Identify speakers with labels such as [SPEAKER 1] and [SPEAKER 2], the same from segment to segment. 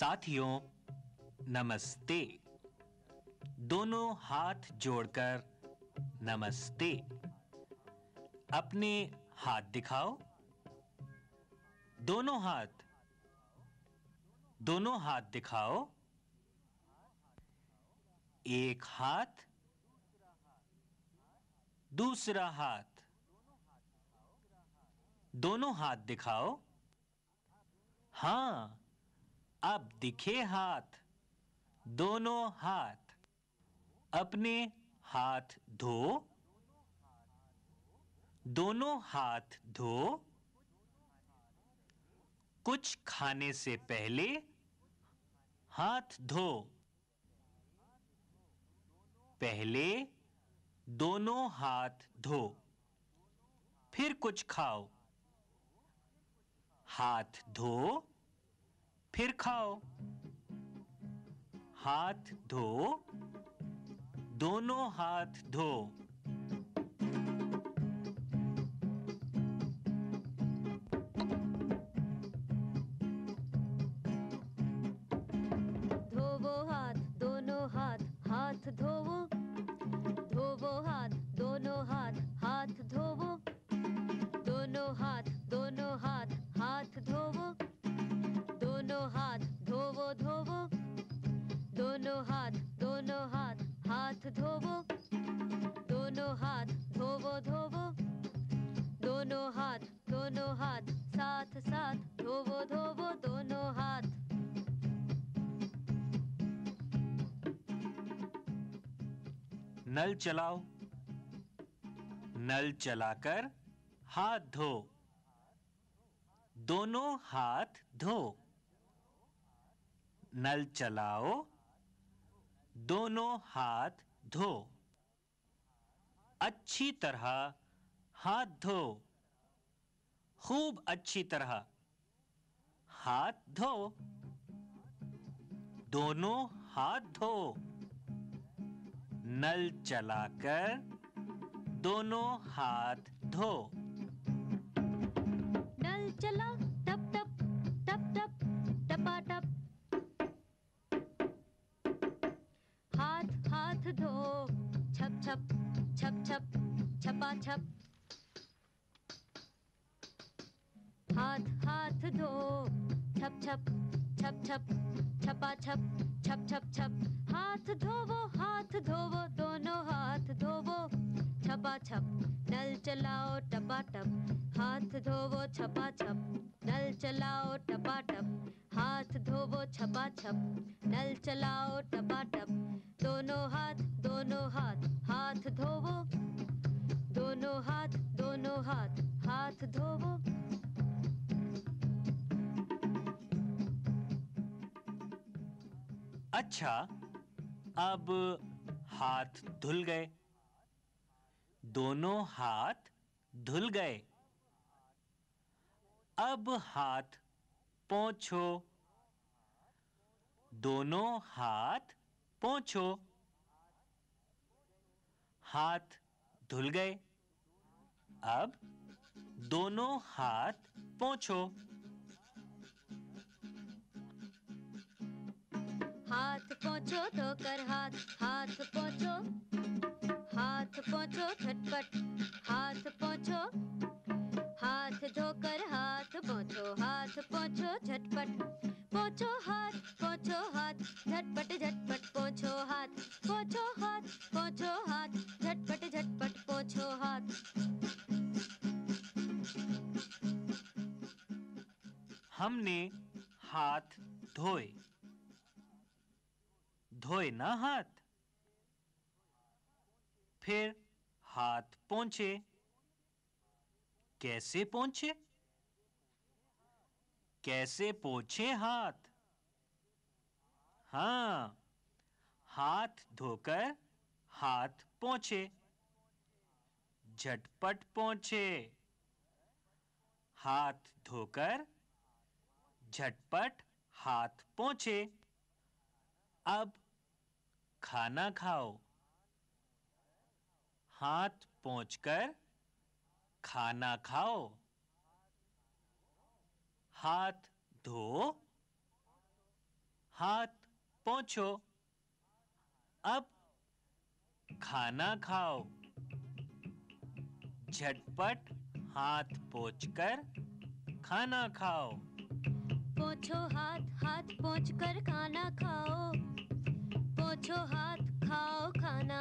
[SPEAKER 1] साथियों, नमस्ते। दोनों हाथ जोड़कर, नमस्ते। अपने हाथ दिखाओ। दोनों हाथ दोनों हाथ दिखाओ। एक हाथ, दूसरा हाथ। दोनों हाथ दिखाओ। हाँ अब दिखे हाथ, दोनों हाथ। अपने हाथ धो, दोनों हाथ धो। कुछ खाने से पहले हाथ धो। पहले दोनों हाथ धो, फिर कुछ खाओ। हाथ धो फिर खाओ। हाथ धो। दोनों हाथ धो।
[SPEAKER 2] धोवो। दोनों हाथ धोवो धोवो। दोनों हाथ दोनों हाथ, साथ साथ धोवो धोवो। दोनों हाथ।
[SPEAKER 1] नल चलाओ। नल चलाकर हाथ धो। दोनों हाथ धो। नल चलाओ। दोनों हाथ धो। अच्छी तरह हाथ धो। खूब अच्छी तरह हाथ धो। दोनों हाथ धो। नल चलाकर दोनों हाथ धो।
[SPEAKER 2] छप। हाथ हाथ धो छप छप छप छप, छपा, छप छप छप छप। हाथ धोवो हाथ धोवो, दोनों हाथ धोवो। छपा, छप, नल चलाओ, टपा, टप। हाथ धोवो, छपा, छप, नल चलाओ, टपा, टप। हाथ धोवो, छपा, छप, नल चलाओ, टपा, टप। दोनों हाथ दोनों हाथ। हाथ धोवो। दोनों हाथ दोनों हाथ हाथ धोवो।
[SPEAKER 1] अच्छा अब हाथ धुल गए। दोनों हाथ धुल गए। अब हाथ पोंछो। दोनों हाथ पोंछो। हाथ धुल गए। अब दोनों हाथ पोंछो।
[SPEAKER 2] हाथ पोछो धोकर हाथ हाथ पोछो। हाथ पोछो झटपट, हाथ पोछो। हाथ धोकर हाथ पोछो हाथ पोछो झटपट। पोछो हाथ पोछो हाथ, झटपट झटपट पोछो हाथ। पोछो हाथ पोछो हाथ, झटपट झटपट पोछो हाथ।
[SPEAKER 1] हमने हाथ धोए। धोए ना हाथ? फिर हाथ पहुँचे कैसे पहुँचे कैसे पोछे हाथ? हाँ हाथ धोकर हाथ पहुँचे झटपट पहुँचे हाथ धोकर झटपट हाथ पोंछे। अब खाना खाओ। हाथ पोंछकर खाना खाओ। हाथ धो। हाथ पोंछो। अब खाना खाओ। झटपट हाथ पोंछकर खाना खाओ।
[SPEAKER 2] पोछो हाथ हाथ पोछ कर खाना खाओ पोछो हाथ खाओ खाना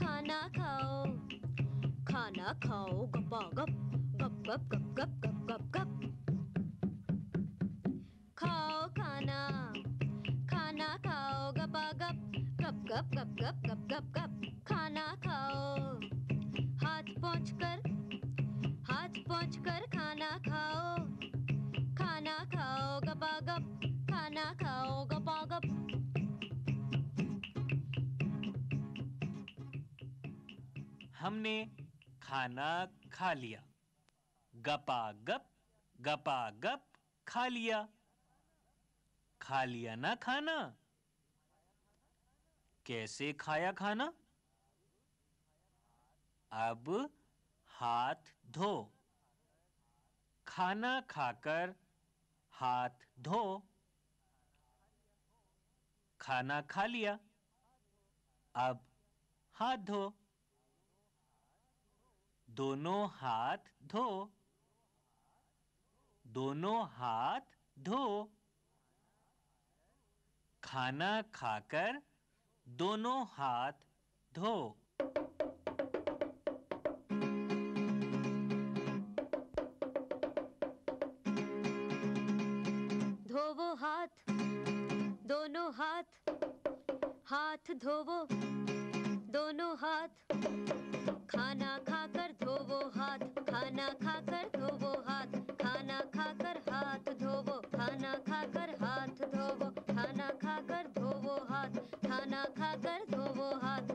[SPEAKER 2] खाना खाओ खाना खाओ गपा गप गप गप गप गप गप गप गप खाओ खाना खाना खाओ गपा गप गप गप गप गप गप गप गप खाना खाओ हाथ पोंछ कर हाथ पोंछ कर खाना खाओ खाना खाओ गपा गप खाना खाओ
[SPEAKER 1] हमने खाना खा लिया। गपा गप गपा गप खा लिया। खा लिया ना खाना? कैसे खाया खाना? अब हाथ धो। खाना खाकर हाथ धो। खाना खा लिया। अब हाथ धो। दोनों हाथ धो। दोनों हाथ धो। खाना खाकर दोनों हाथ धो।
[SPEAKER 2] हाथ धोवो, दोनों हाथ। खाना खाकर धोवो हाथ, खाना खाकर धोवो हाथ। खाना खाकर हाथ धोवो, खाना खाकर हाथ धोवो। खाना खाकर धोवो हाथ, खाना खाकर धोवो हाथ।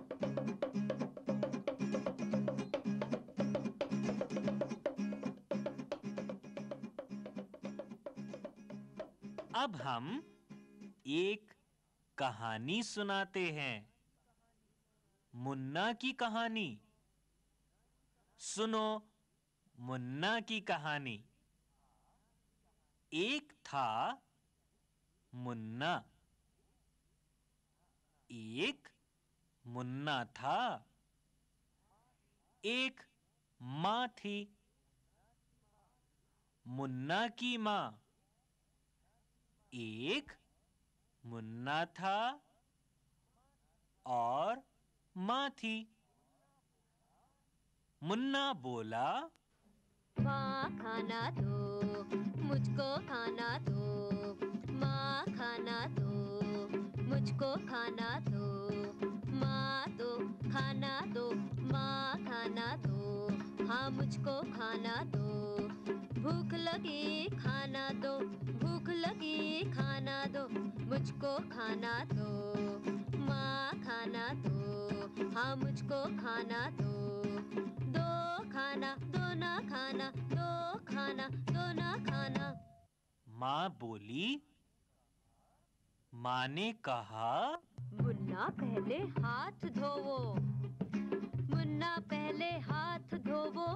[SPEAKER 1] अब हम एक कहानी सुनाते हैं। मुन्ना की कहानी। सुनो मुन्ना की कहानी। एक था मुन्ना। एक मुन्ना था। एक माँ थी। मुन्ना की माँ। एक मुन्ना था और माँ थी मुन्ना बोला,
[SPEAKER 2] माँ खाना दो, मुझको खाना दो, माँ खाना दो, मुझको खाना दो, माँ दो खाना दो, माँ खाना दो हाँ मुझको खाना दो, भूख लगी खाना मुझको खाना दो माँ खाना दो हाँ मुझको खाना दो। दो खाना दो ना खाना दो खाना दो ना खाना।
[SPEAKER 1] माँ बोली माँ ने कहा
[SPEAKER 2] मुन्ना पहले हाथ धोवो। मुन्ना पहले हाथ धोवो।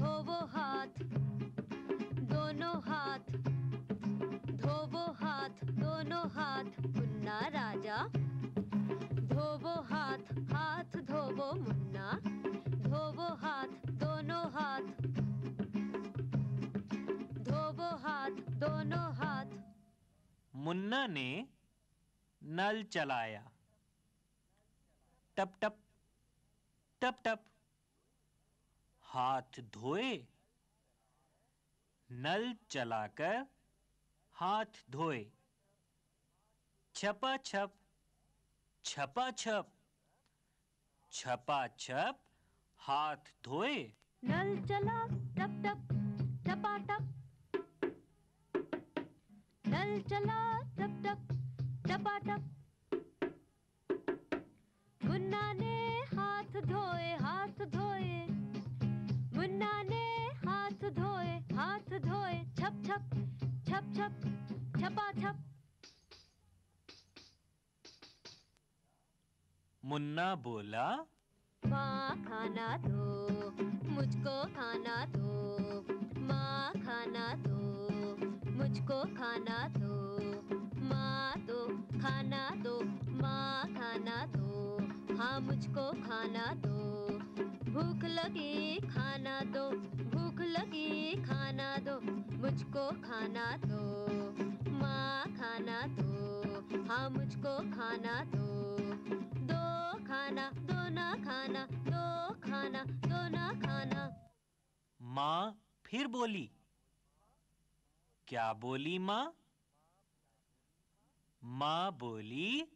[SPEAKER 2] धोवो हाथ दोनों हाथ। धोवो हाथ, दोनों हाथ, मुन्ना राजा। धोवो हाथ हाथ धोवो मुन्ना। धोवो हाथ, दोनों हाथ। धोवो हाथ, दोनों हाथ।
[SPEAKER 1] मुन्ना ने नल चलाया। टप टप टप टप। हाथ धोए, नल चलाकर हाथ धोए। छपा छप छपा छप छपा छप हाथ धोए।
[SPEAKER 2] नल चला, टप टप टपा टप। नल चला, टप टप टपा टप। मुन्ना ने हाथ धोए हाथ धोए। मुन्ना ने हाथ धोए मुन्ना बोला माँ खाना दो मुझको
[SPEAKER 1] खाना दो
[SPEAKER 2] माँ खाना दो मुझको खाना दो माँ दो खाना दो माँ खाना दो हाँ मुझको खाना दो भूख लगी खाना दो भूख लगी खाना दो मुझको खाना दो माँ खाना दो हाँ मुझको खाना दो खाना, दो ना खाना, दो खाना, दो ना खाना।
[SPEAKER 1] माँ फिर बोली। क्या बोली माँ? माँ बोली,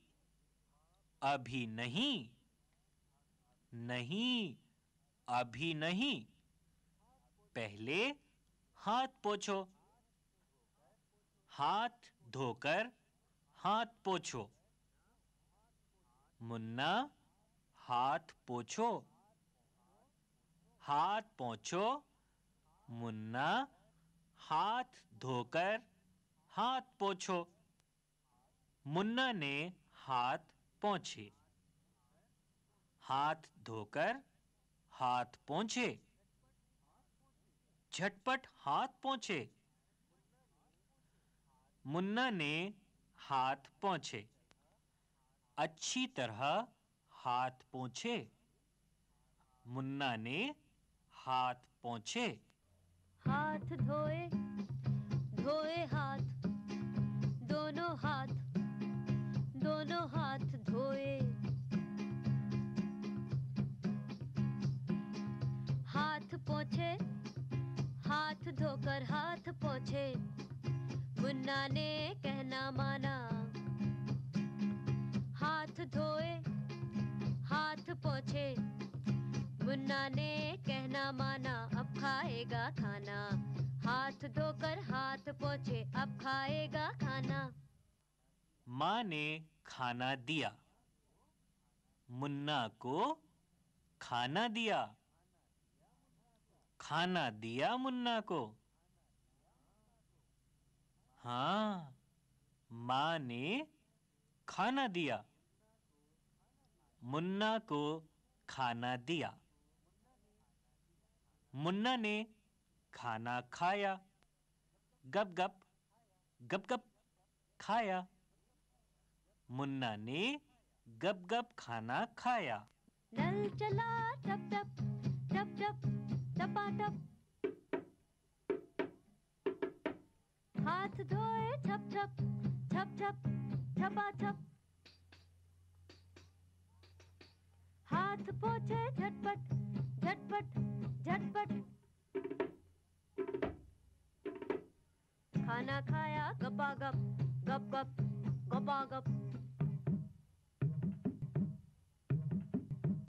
[SPEAKER 1] अभी नहीं नहीं, अभी नहीं, पहले हाथ पोछो। हाथ धोकर हाथ पोछो। मुन्ना हाथ पोछो। हाथ पोछो, मुन्ना, हाथ धोकर हाथ पोछो। मुन्ना ने हाथ पोंछे। हाथ धोकर हाथ पोंछे। झटपट हाथ पोंछे। मुन्ना ने हाथ पोंछे। अच्छी तरह हाथ पोंछे। मुन्ना ने हाथ पोंछे।
[SPEAKER 2] हाथ धोए धोए हाथ, दोनों हाथ दोनों हाथ धोए। हाथ पोछे, हाथ धोकर हाथ पोछे। मुन्ना ने कहना माना। हाथ धोए मुन्ना ने कहना माना, अब खाएगा खाना। हाथ धोकर हाथ पोछे, अब खाएगा खाना।
[SPEAKER 1] माँ ने खाना दिया। मुन्ना को खाना दिया। खाना दिया मुन्ना को। हाँ माँ ने खाना दिया। मुन्ना को खाना दिया। मुन्ना ने खाना खाया। गप गप गप गप खाया। मुन्ना ने गप गप खाना खाया।
[SPEAKER 2] नल चला टप टप टप टप टपा टप। हाथ धोए ठप ठप ठप ठप ठपा ठप हाथ पोछे झटपट झटपट झटपट। खाना खाया गपा गप गप गप गपा गप।